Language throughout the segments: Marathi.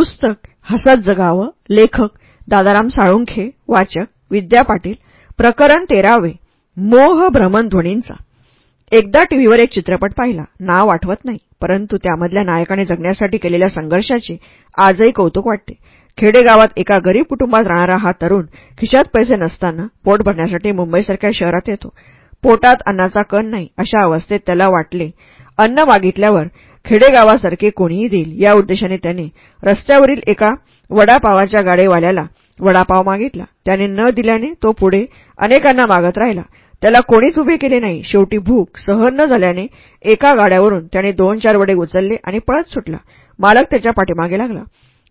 पुस्तक हसत जगावं लेखक दादाराम साळुंखे वाचक विद्या पाटील प्रकरण तेरावे मोह भ्रमणध्वनींचा एकदा टीव्हीवर एक चित्रपट पाहिला नाव आठवत नाही परंतु त्यामधल्या नायकाने जगण्यासाठी केलेल्या संघर्षाचे आजही कौतुक वाटते. खेडेगावात एका गरीब कुटुंबात राहणारा हा तरुण खिशात पैसे नसताना पोट भरण्यासाठी मुंबईसारख्या शहरात येतो. पोटात अन्नाचा कण नाही अशा अवस्थेत त्याला वाटले अन्न मागितल्यावर खेडेगावासारखे कोणीही देईल. या उद्देशाने त्याने रस्त्यावरील एका वडापावाच्या गाडेवाल्याला वडापाव मागितला. त्याने न दिल्याने तो पुढे अनेकांना मागत राहिला. त्याला कोणीच उभे केले नाही. शेवटी भूक सहन न झाल्याने एका गाड्यावरून त्याने दोन चार वडे उचलले आणि पळत सुटला. मालक त्याच्या पाठीमागे लागला.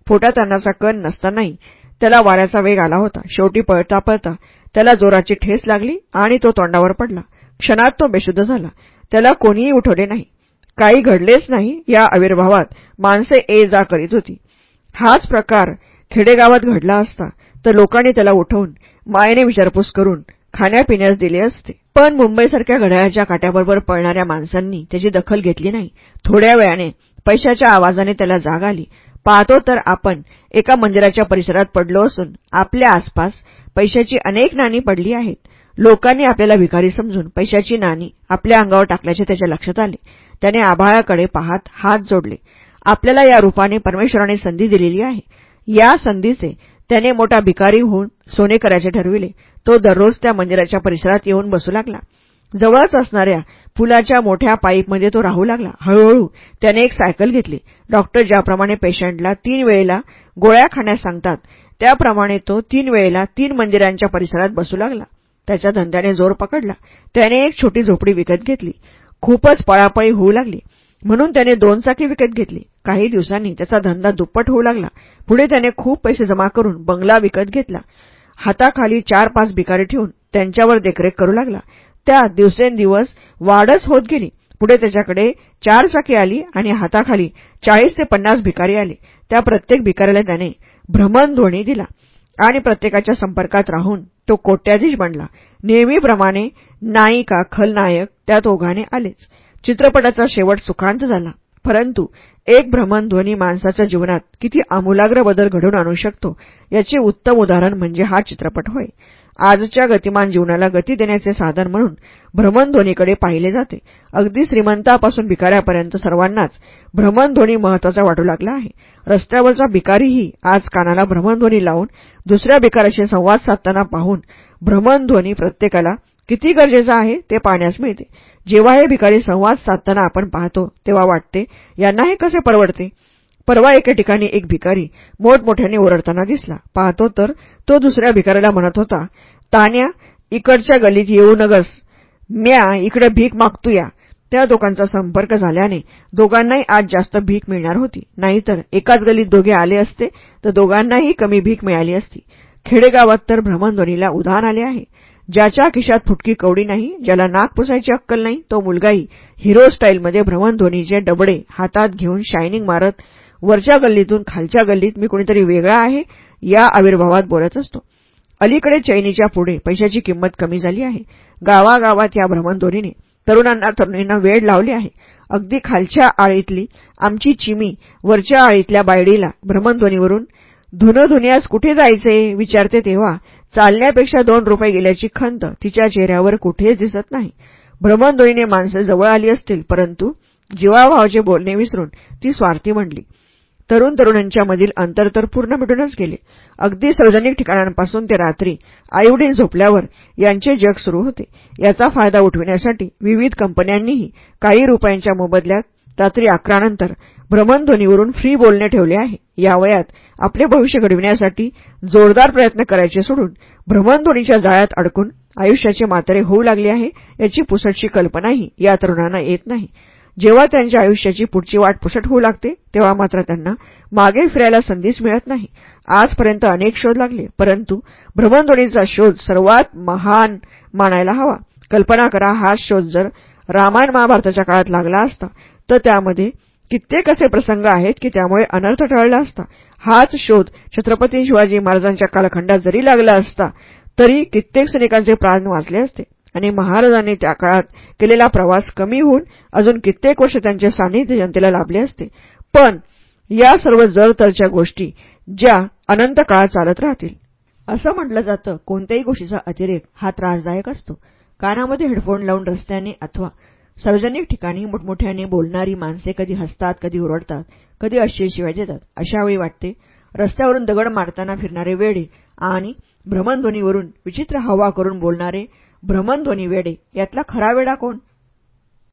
पोटात अन्नाचा कण नसतानाही त्याला वाऱ्याचा वेग आला होता. शेवटी पळता पळता त्याला जोराची ठेस लागली आणि तो तोंडावर पडला. क्षणात तो बेशुद्ध झाला. त्याला कोणीही उठवले नाही. काही घडलेच नाही या आविर्भावात माणसे ए जा करीत होती. हाच प्रकार खेडेगावात घडला असता तर लोकांनी त्याला उठवून मायेने विचारपूस करून खाण्यापिण्यास दिले असते. पण मुंबईसारख्या घड्याळाच्या काट्याबरोबर पळणाऱ्या माणसांनी त्याची दखल घेतली नाही. थोड्या वेळाने पैशाच्या आवाजाने त्याला जाग आली. पाहतो तर आपण एका मंदिराच्या परिसरात पडलो असून आपल्या आसपास पैशाची अनेक नाणी पडली आहेत. लोकांनी आपल्याला भिकारी समजून पैशाची नाणी आपल्या अंगावर टाकल्याचे त्याच्या लक्षात आले. त्याने आभाळाकडे पाहत हात जोडले. आपल्याला या रूपाने परमेश्वराने संधी दिलेली आहे. या संधीचे त्याने मोठा भिकारी होऊन सोने करायचे ठरविले. तो दररोज त्या मंदिराच्या परिसरात येऊन बसू लागला. जवळच असणाऱ्या पुलाच्या मोठ्या पाईपमध्ये तो राहू लागला. हळूहळू त्याने एक सायकल घेतली. डॉक्टर ज्याप्रमाणे पेशंटला तीन वेळेला गोळ्या खाण्यास सांगतात त्याप्रमाणे तो तीन वेळेला तीन मंदिरांच्या परिसरात बसू लागला. त्याच्या धंद्याने जोर पकडला. त्याने एक छोटी झोपडी विकत घेतली. खूपच पळापळी होऊ लागली. म्हणून त्याने दोन चाकी विकत घेतली. काही दिवसांनी त्याचा धंदा दुप्पट होऊ लागला. पुढे त्याने खूप पैसे जमा करून बंगला विकत घेतला. हाताखाली चार पाच भिकारी ठेवून त्यांच्यावर देखरेख करू लागला. त्या दिवसेंदिवस वाढच होत गेली. पुढे त्याच्याकडे चार चाकी आली आणि हाताखाली चाळीस ते पन्नास भिकारी आले. त्या प्रत्येक भिकाऱ्याला त्याने भ्रमणध्वनी दिला. आणि प्रत्येकाच्या संपर्कात राहून तो कोट्याधीश बनला. नेहमीप्रमाणे नायिका खलनायक त्यात ओघाने आलेच. चित्रपटाचा शेवट सुखांत झाला. परंतु एक भ्रमणध्वनी माणसाच्या जीवनात किती आमूलाग्र बदल घडून आणू शकतो याचे उत्तम उदाहरण म्हणजे हा चित्रपट होय. आजच्या गतिमान जीवनाला गती देण्याचे साधन म्हणून भ्रमणध्वनीकडे पाहिले जाते. अगदी श्रीमंतापासून भिकाऱ्यापर्यंत सर्वांनाच भ्रमणध्वनी महत्त्वाचा वाटू लागला आहे. रस्त्यावरचा भिकारीही आज कानाला भ्रमणध्वनी लावून दुसऱ्या भिकाऱ्याशी संवाद साधताना पाहून भ्रमणध्वनी प्रत्येकाला किती गरजेचा आहे ते पाहण्यास मिळते. जेव्हा हे भिकारी संवाद साधताना आपण पाहतो तेव्हा वाटते यांना हे कसे परवडते? परवा एके ठिकाणी एक भिकारी मोठमोठ्याने ओरडताना दिसला. पाहतो तर तो दुसऱ्या भिकाऱ्याला म्हणत होता तान्या इकडच्या गलीत येऊ नगस. म्या इकडे भीक मागतूया. त्या दोघांचा संपर्क झाल्याने दोघांनाही आज जास्त भीक मिळणार होती. नाहीतर एकाच गलीत दोघे आले असते तर दोघांनाही कमी भीक मिळाली असती. खेडेगावात तर भ्रमणध्वनीला उधाण आले आहे. ज्याच्या खिशात फुटकी कवडी नाही ज्याला नाक पुसायची अक्कल नाही तो मुलगाही हिरो स्टाईलमध्ये भ्रमणध्वनीचे डबडे हातात घेऊन शायनिंग मारत वरच्या गल्लीतून खालच्या गल्लीत मी कुणीतरी वेगळा आहे या आविर्भावात बोलत असतो. अलीकडे चैनीच्या पुढे पैशाची किंमत कमी झाली आहे. गावागावात या भ्रमणध्वनीने तरुणांना तरुणींना वेळ लावली आहे. अगदी खालच्या आळीतली आमची चिमी वरच्या आळीतल्या बायडीला भ्रमणध्वनीवरून धुनधुन्यास कुठे जायचे? विचारते तेव्हा चालण्यापेक्षा दोन रुपये गेल्याची खंत तिच्या चेहऱ्यावर कुठेच दिसत नाही. भ्रमणध्वनीने माणसं जवळ आली असतील परंतु जीवाभावाचे बोलणे विसरून ती स्वार्थी म्हणली तरुण तरुणांच्यामधील अंतर तर पूर्ण मिटूनच गेले. अगदी सार्वजनिक ठिकाणांपासून ते रात्री आईवडील झोपल्यावर यांचे जग सुरू होते. याचा फायदा उठविण्यासाठी विविध कंपन्यांनीही काही रुपयांच्या मोबदल्यात रात्री अकरानंतर भ्रमणध्वनीवरून फ्री बोलणे ठेवले आहे. या वयात आपले भविष्य घडविण्यासाठी जोरदार प्रयत्न करायचे सोडून भ्रमणध्वनीच्या जाळ्यात अडकून आयुष्याचे मात्रे होऊ लागले आहे याची पुसटशी कल्पनाही या तरुणांना येत नाही. जेव्हा त्यांच्या आयुष्याची पुढची वाट पुसट होऊ लागते तेव्हा मात्र त्यांना मागे फिरायला संधीच मिळत नाही. आजपर्यंत अनेक शोध लागले परंतु भ्रमणध्वनीचा शोध सर्वात महान मानायला हवा. कल्पना करा हा शोध जर रामायण महाभारताच्या काळात लागला असता तर त्यामध्ये कित्येक असे प्रसंग आहेत की त्यामुळे अनर्थ टळला असता. हाच शोध छत्रपती शिवाजी महाराजांच्या कालखंडात जरी लागला असता तरी कित्येक सैनिकांचे प्राण वाचले असते. आणि महाराजांनी त्या काळात केलेला प्रवास कमी होऊन अजून कित्येक वर्ष त्यांचे सान्निध्य जनतेला लाभले असते. पण या सर्व जरतरच्या गोष्टी ज्या अनंत काळात चालत राहतील. असं म्हटलं जातं कोणत्याही गोष्टीचा अतिरेक हा त्रासदायक असतो. कानामध्ये हेडफोन लावून रस्त्याने अथवा सार्वजनिक ठिकाणी मोठमोठ्याने बोलणारी माणसे कधी हसतात कधी ओरडतात कधी अश्लील शिवाय देतात. अशावेळी वाटते रस्त्यावरून दगड मारताना फिरणारे वेडे आणि भ्रमणध्वनीवरून विचित्र हवा करून बोलणारे भ्रमणध्वनी वेडे. यातला खरा वेडा कोण?